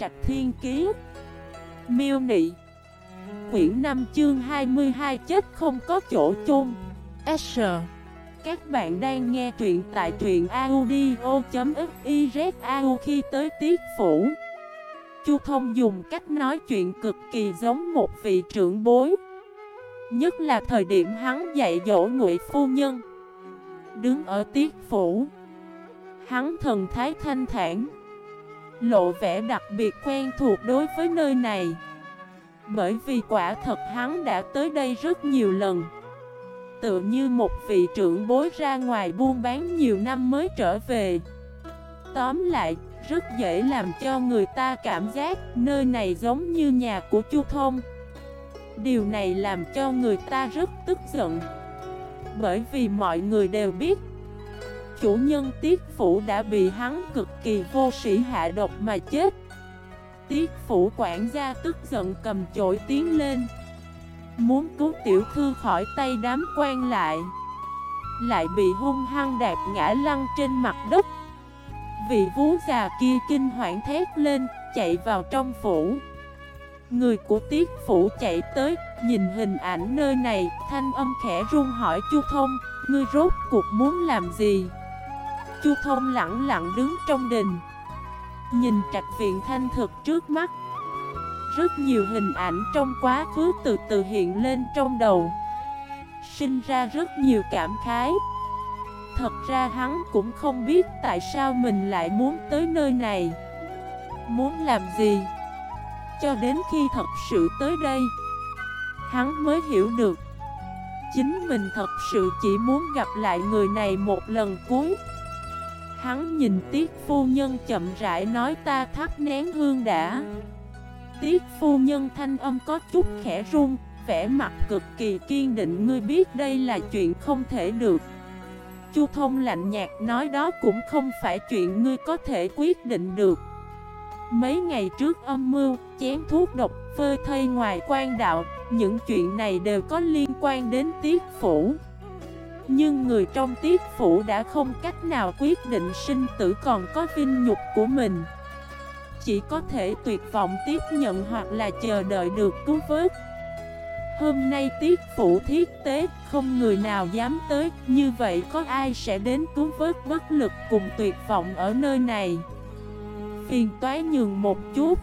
Trạch Thiên Kiế Miêu Nị. Quyển 5 chương 22 chết không có chỗ chôn. S. Các bạn đang nghe truyện tại truyện audio.xyz khi tới tiết phủ. Chu Thông dùng cách nói chuyện cực kỳ giống một vị trưởng bối. Nhất là thời điểm hắn dạy dỗ ngụy phu nhân. Đứng ở tiết phủ. Hắn thần thái thanh thản. Lộ vẻ đặc biệt quen thuộc đối với nơi này. Bởi vì quả thật hắn đã tới đây rất nhiều lần. Tựa như một vị trưởng bối ra ngoài buôn bán nhiều năm mới trở về. Tóm lại, rất dễ làm cho người ta cảm giác nơi này giống như nhà của Chu Thông. Điều này làm cho người ta rất tức giận. Bởi vì mọi người đều biết Chủ nhân Tiết Phủ đã bị hắn cực kỳ vô sĩ hạ độc mà chết. Tiết Phủ quản gia tức giận cầm chổi tiến lên. Muốn cứu tiểu thư khỏi tay đám quan lại. Lại bị hung hăng đạp ngã lăn trên mặt đất. Vị vú già kia kinh hoảng thét lên, Chạy vào trong phủ. Người của tiết phủ chạy tới, Nhìn hình ảnh nơi này, Thanh âm khẽ run hỏi Chu Thông, Ngươi rốt cuộc muốn làm gì? Chu Thông lặng lặng đứng trong đình. Nhìn trạch viện thanh thực trước mắt. Rất nhiều hình ảnh trong quá khứ từ từ hiện lên trong đầu. Sinh ra rất nhiều cảm khái. Thật ra hắn cũng không biết tại sao mình lại muốn tới nơi này. Muốn làm gì? Cho đến khi thật sự tới đây, Hắn mới hiểu được. Chính mình thật sự chỉ muốn gặp lại người này một lần cuối. Hắn nhìn Tiết Phu Nhân chậm rãi nói ta thắp nén hương đã. Tiết Phu Nhân thanh âm có chút khẽ run Vẻ mặt cực kỳ kiên định. Ngươi biết đây là chuyện không thể được. Chu Thông lạnh nhạt nói đó cũng không phải chuyện ngươi có thể quyết định được. Mấy ngày trước âm mưu, chén thuốc độc, phơi thây ngoài quan đạo Những chuyện này đều có liên quan đến tiết phủ. Nhưng người trong tiết phủ đã không cách nào quyết định sinh tử còn có vinh nhục của mình Chỉ có thể tuyệt vọng tiếp nhận hoặc là chờ đợi được cứu vớt Hôm nay tiết phủ thiết tế, không người nào dám tới, như vậy có ai sẽ đến cứu vớt bất lực cùng tuyệt vọng ở nơi này? Phiền toái nhường một chút.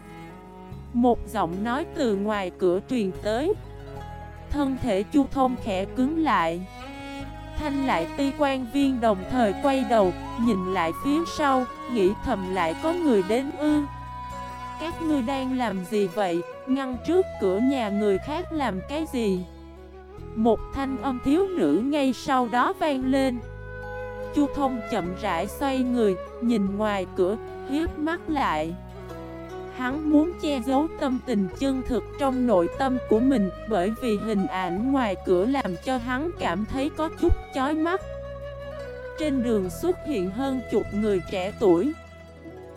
Một giọng nói từ ngoài cửa truyền tới. Thân thể chu thông khẽ cứng lại. Thanh lại ti quan viên đồng thời quay đầu, nhìn lại phía sau, nghĩ thầm lại có người đến ư. Các ngươi đang làm gì vậy? Ngăn trước cửa nhà người khác làm cái gì? Một thanh âm thiếu nữ ngay sau đó vang lên Chu thông chậm rãi xoay người Nhìn ngoài cửa hiếp mắt lại Hắn muốn che giấu tâm tình chân thực trong nội tâm của mình Bởi vì hình ảnh ngoài cửa làm cho hắn cảm thấy có chút chói mắt. Trên đường xuất hiện hơn chục người trẻ tuổi.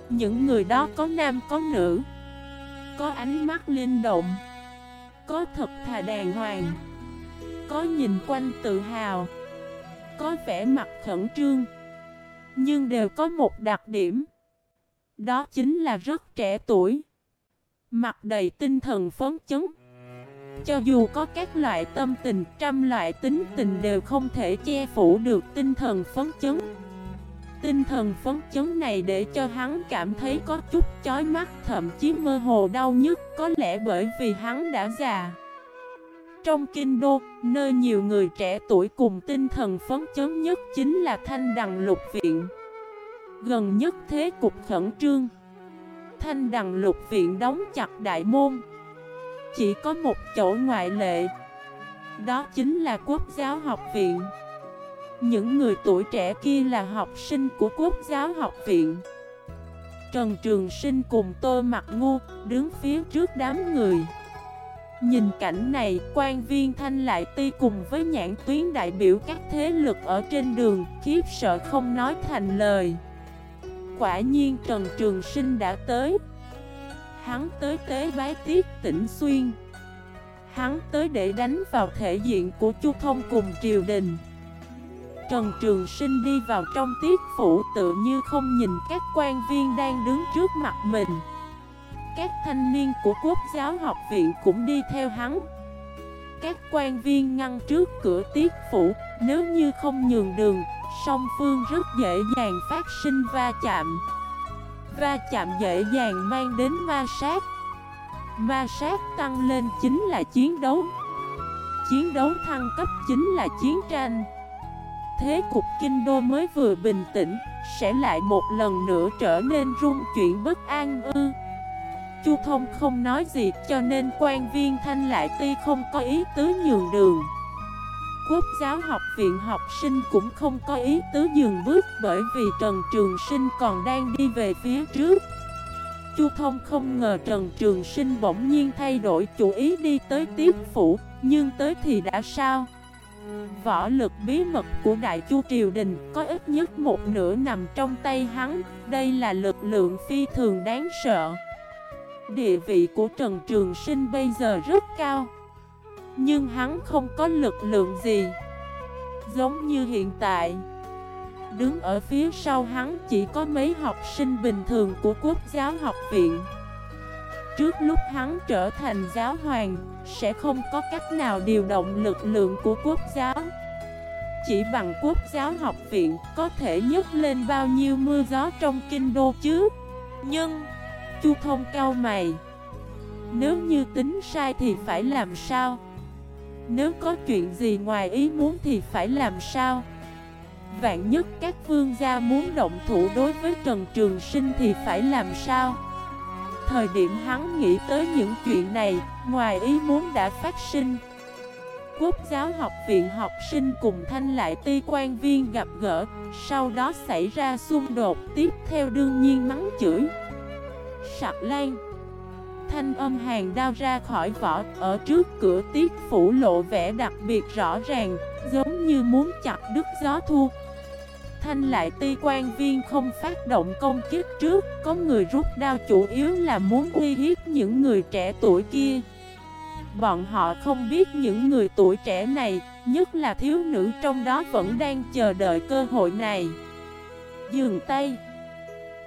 Những người đó có nam, có nữ. Có ánh mắt linh động. Có thật thà đàng hoàng. Có nhìn quanh tự hào. Có vẻ mặt khẩn trương. Nhưng đều có một đặc điểm. Đó chính là rất trẻ tuổi. Mặt đầy tinh thần phấn chấn. Cho dù có các loại tâm tình Trăm loại tính tình đều không thể che phủ được tinh thần phấn chấn. Tinh thần phấn chấn này để cho hắn cảm thấy có chút chói mắt Thậm chí mơ hồ đau nhức. Có lẽ bởi vì hắn đã già. Trong kinh đô, nơi nhiều người trẻ tuổi cùng tinh thần phấn chấn nhất chính là Thanh Đằng Lục Viện. Gần nhất thế cục khẩn trương. Thanh Đằng Lục Viện đóng chặt đại môn. Chỉ có một chỗ ngoại lệ. Đó chính là Quốc giáo học viện. Những người tuổi trẻ kia là học sinh của Quốc giáo học viện. Trần Trường Sinh cùng Tô Mặt Ngu đứng phía trước đám người. Nhìn cảnh này, quan viên thanh lại ti cùng với nhãn tuyến đại biểu các thế lực ở trên đường, khiếp sợ không nói thành lời. Quả nhiên Trần Trường Sinh đã tới. Hắn tới tế bái tiết tỉnh xuyên. Hắn tới để đánh vào thể diện của Chu Thông cùng triều đình. Trần Trường Sinh đi vào trong tiết phủ tự như không nhìn các quan viên đang đứng trước mặt mình các thanh niên của quốc giáo học viện cũng đi theo hắn Các quan viên ngăn trước cửa tiết phủ, Nếu như không nhường đường Song phương rất dễ dàng phát sinh va chạm. Va chạm dễ dàng mang đến ma sát. Ma sát tăng lên chính là chiến đấu. Chiến đấu thăng cấp chính là chiến tranh. Thế cục kinh đô mới vừa bình tĩnh, Sẽ lại một lần nữa trở nên rung chuyển bất an ư. Chu Thông không nói gì, cho nên quan viên thanh lại ti không có ý tứ nhường đường. Quốc giáo học viện học sinh cũng không có ý tứ dừng bước bởi vì Trần Trường Sinh còn đang đi về phía trước Chu Thông không ngờ Trần Trường Sinh bỗng nhiên thay đổi chủ ý đi tới tiếp phủ, Nhưng tới thì đã sao? Võ lực bí mật của Đại Chu Triều Đình có ít nhất một nửa nằm trong tay hắn, Đây là lực lượng phi thường đáng sợ Địa vị của Trần Trường Sinh bây giờ rất cao nhưng hắn không có lực lượng gì. Giống như hiện tại, Đứng ở phía sau hắn chỉ có mấy học sinh bình thường của quốc giáo học viện. Trước lúc hắn trở thành giáo hoàng, Sẽ không có cách nào điều động lực lượng của quốc giáo. Chỉ bằng quốc giáo học viện Có thể nhấc lên bao nhiêu mưa gió trong kinh đô chứ? Nhưng, Chu thông cao mày. Nếu như tính sai thì phải làm sao? Nếu có chuyện gì ngoài ý muốn thì phải làm sao? Vạn nhất các vương gia muốn động thủ đối với Trần Trường Sinh thì phải làm sao? Thời điểm hắn nghĩ tới những chuyện này, ngoài ý muốn đã phát sinh. Quốc giáo học viện học sinh cùng thanh lại ti quan viên gặp gỡ Sau đó xảy ra xung đột. Tiếp theo đương nhiên mắng chửi. Sạc lan Thanh âm hàng đao ra khỏi vỏ, Ở trước cửa tiết phủ lộ vẻ đặc biệt rõ ràng, Giống như muốn chặt đứt gió thu. Thanh lại ti quan viên không phát động công kích trước, Có người rút đao chủ yếu là muốn uy hiếp những người trẻ tuổi kia. Bọn họ không biết những người tuổi trẻ này, Nhất là thiếu nữ trong đó vẫn đang chờ đợi cơ hội này. Dường tay.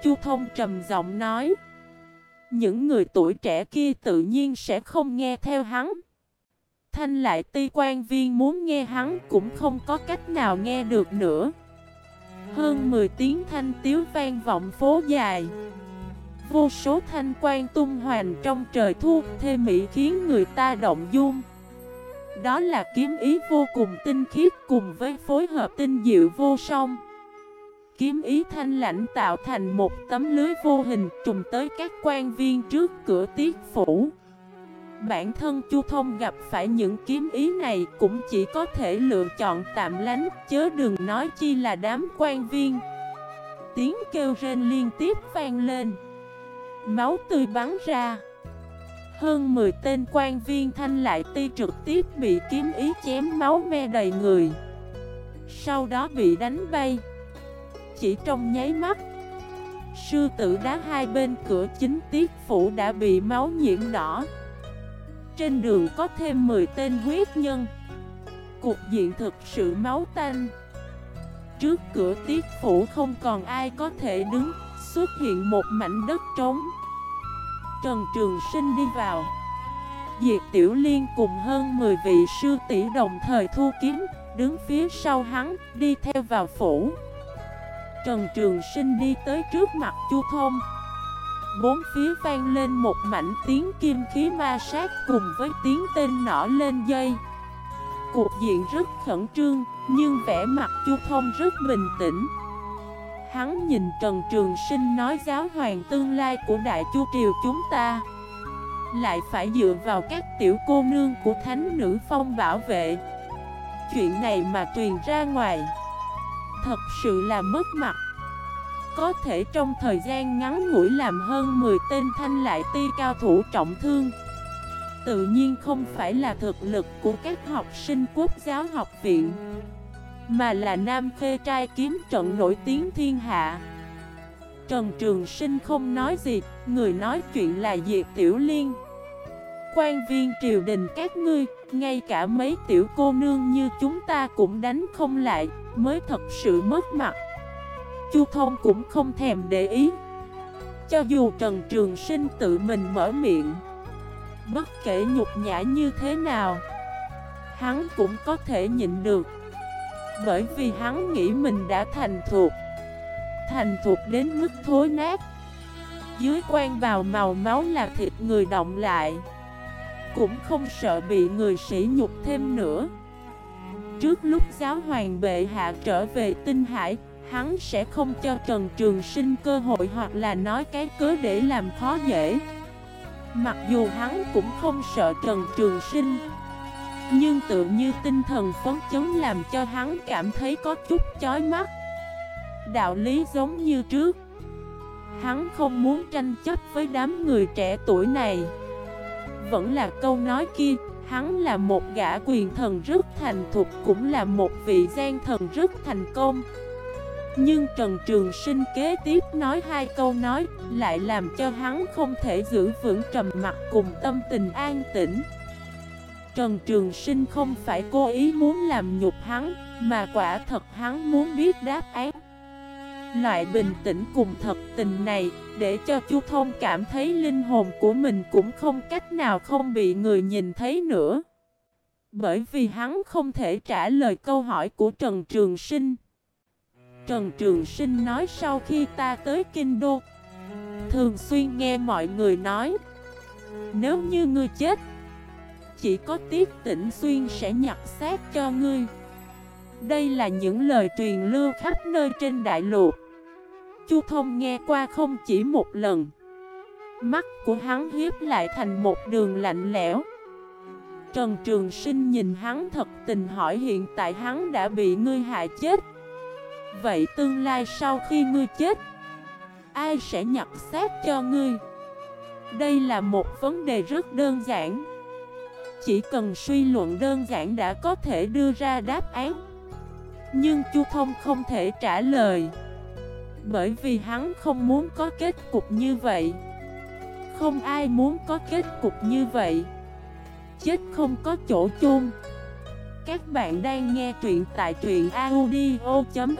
Chu Thông trầm giọng nói. Những người tuổi trẻ kia tự nhiên sẽ không nghe theo hắn. Thanh lại ti quan viên muốn nghe hắn cũng không có cách nào nghe được nữa. Hơn 10 tiếng thanh tiếu vang vọng phố dài. Vô số thanh quan tung hoành trong trời thu, Thê mỹ khiến người ta động dung. Đó là kiếm ý vô cùng tinh khiết cùng với phối hợp tinh diệu vô song. Kiếm ý thanh lãnh tạo thành một tấm lưới vô hình trùm tới các quan viên trước cửa tiết phủ. Bản thân Chu Thông gặp phải những kiếm ý này cũng chỉ có thể lựa chọn tạm lánh, chớ đừng nói chi là đám quan viên. Tiếng kêu rên liên tiếp vang lên. Máu tươi bắn ra. Hơn 10 tên quan viên thanh lại ti trực tiếp bị kiếm ý chém máu me đầy người. Sau đó bị đánh bay. Chỉ trong nháy mắt. Sư tử đá hai bên cửa chính tiết phủ đã bị máu nhiễm đỏ. Trên đường có thêm 10 tên huyết nhân. Cục diện thực sự máu tanh. Trước cửa tiết phủ không còn ai có thể đứng, Xuất hiện một mảnh đất trống. Trần Trường Sinh đi vào. Diệt Tiểu Liên cùng hơn 10 vị sư tỷ đồng thời thu kiếm, Đứng phía sau hắn, đi theo vào phủ. Trần Trường Sinh đi tới trước mặt Chu Thông. Bốn phía vang lên một mảnh tiếng kim khí ma sát cùng với tiếng tên nỏ lên dây. Cuộc diện rất khẩn trương, nhưng vẻ mặt Chu Thông rất bình tĩnh. Hắn nhìn Trần Trường Sinh nói giáo hoàng tương lai của Đại Chu Triều chúng ta. Lại phải dựa vào các tiểu cô nương của Thánh Nữ Phong bảo vệ. Chuyện này mà truyền ra ngoài. Thật sự là mất mặt. Có thể trong thời gian ngắn ngủi làm hơn 10 tên thanh lại ti cao thủ trọng thương. Tự nhiên không phải là thực lực của các học sinh quốc giáo học viện, Mà là nam khê trai kiếm trận nổi tiếng thiên hạ. Trần Trường Sinh không nói gì, Người nói chuyện là Diệp Tiểu Liên quan viên triều đình các ngươi, Ngay cả mấy tiểu cô nương như chúng ta cũng đánh không lại, Mới thật sự mất mặt. Chu Thông cũng không thèm để ý. Cho dù Trần Trường Sinh tự mình mở miệng, Bất kể nhục nhã như thế nào, Hắn cũng có thể nhịn được. Bởi vì hắn nghĩ mình đã thành thuộc Thành thuộc đến mức thối nát. Dưới quan vào màu máu là thịt người động lại. Cũng không sợ bị người sỉ nhục thêm nữa. Trước lúc giáo hoàng bệ hạ trở về tinh hải, Hắn sẽ không cho Trần Trường Sinh cơ hội hoặc là nói cái cớ để làm khó dễ. Mặc dù hắn cũng không sợ Trần Trường Sinh, Nhưng tự như tinh thần phấn chấn làm cho hắn cảm thấy có chút chói mắt. Đạo lý giống như trước, Hắn không muốn tranh chấp với đám người trẻ tuổi này. Vẫn là câu nói kia, Hắn là một gã quyền thần rất thành thục, Cũng là một vị gian thần rất thành công. Nhưng Trần Trường Sinh kế tiếp nói hai câu nói, Lại làm cho hắn không thể giữ vững trầm mặt cùng tâm tình an tĩnh. Trần Trường Sinh không phải cố ý muốn làm nhục hắn, Mà quả thật hắn muốn biết đáp án. Loại bình tĩnh cùng thật tình này để cho Chu Thông cảm thấy linh hồn của mình cũng không cách nào không bị người nhìn thấy nữa. Bởi vì hắn không thể trả lời câu hỏi của Trần Trường Sinh. Trần Trường Sinh nói sau khi ta tới Kinh Đô, Thường xuyên nghe mọi người nói, Nếu như ngươi chết, Chỉ có Tiết Tĩnh Xuyên sẽ nhặt xác cho ngươi. Đây là những lời truyền lưu khắp nơi trên đại lục. Chu Thông nghe qua không chỉ một lần. Mắt của hắn hiếp lại thành một đường lạnh lẽo. Trần Trường Sinh nhìn hắn thật tình hỏi hiện tại hắn đã bị ngươi hại chết. Vậy tương lai sau khi ngươi chết, Ai sẽ nhặt xác cho ngươi? Đây là một vấn đề rất đơn giản. Chỉ cần suy luận đơn giản đã có thể đưa ra đáp án. Nhưng Chu Thông không thể trả lời. Bởi vì hắn không muốn có kết cục như vậy. Không ai muốn có kết cục như vậy. Chết không có chỗ chôn. Các bạn đang nghe truyện tại truyện audio.fif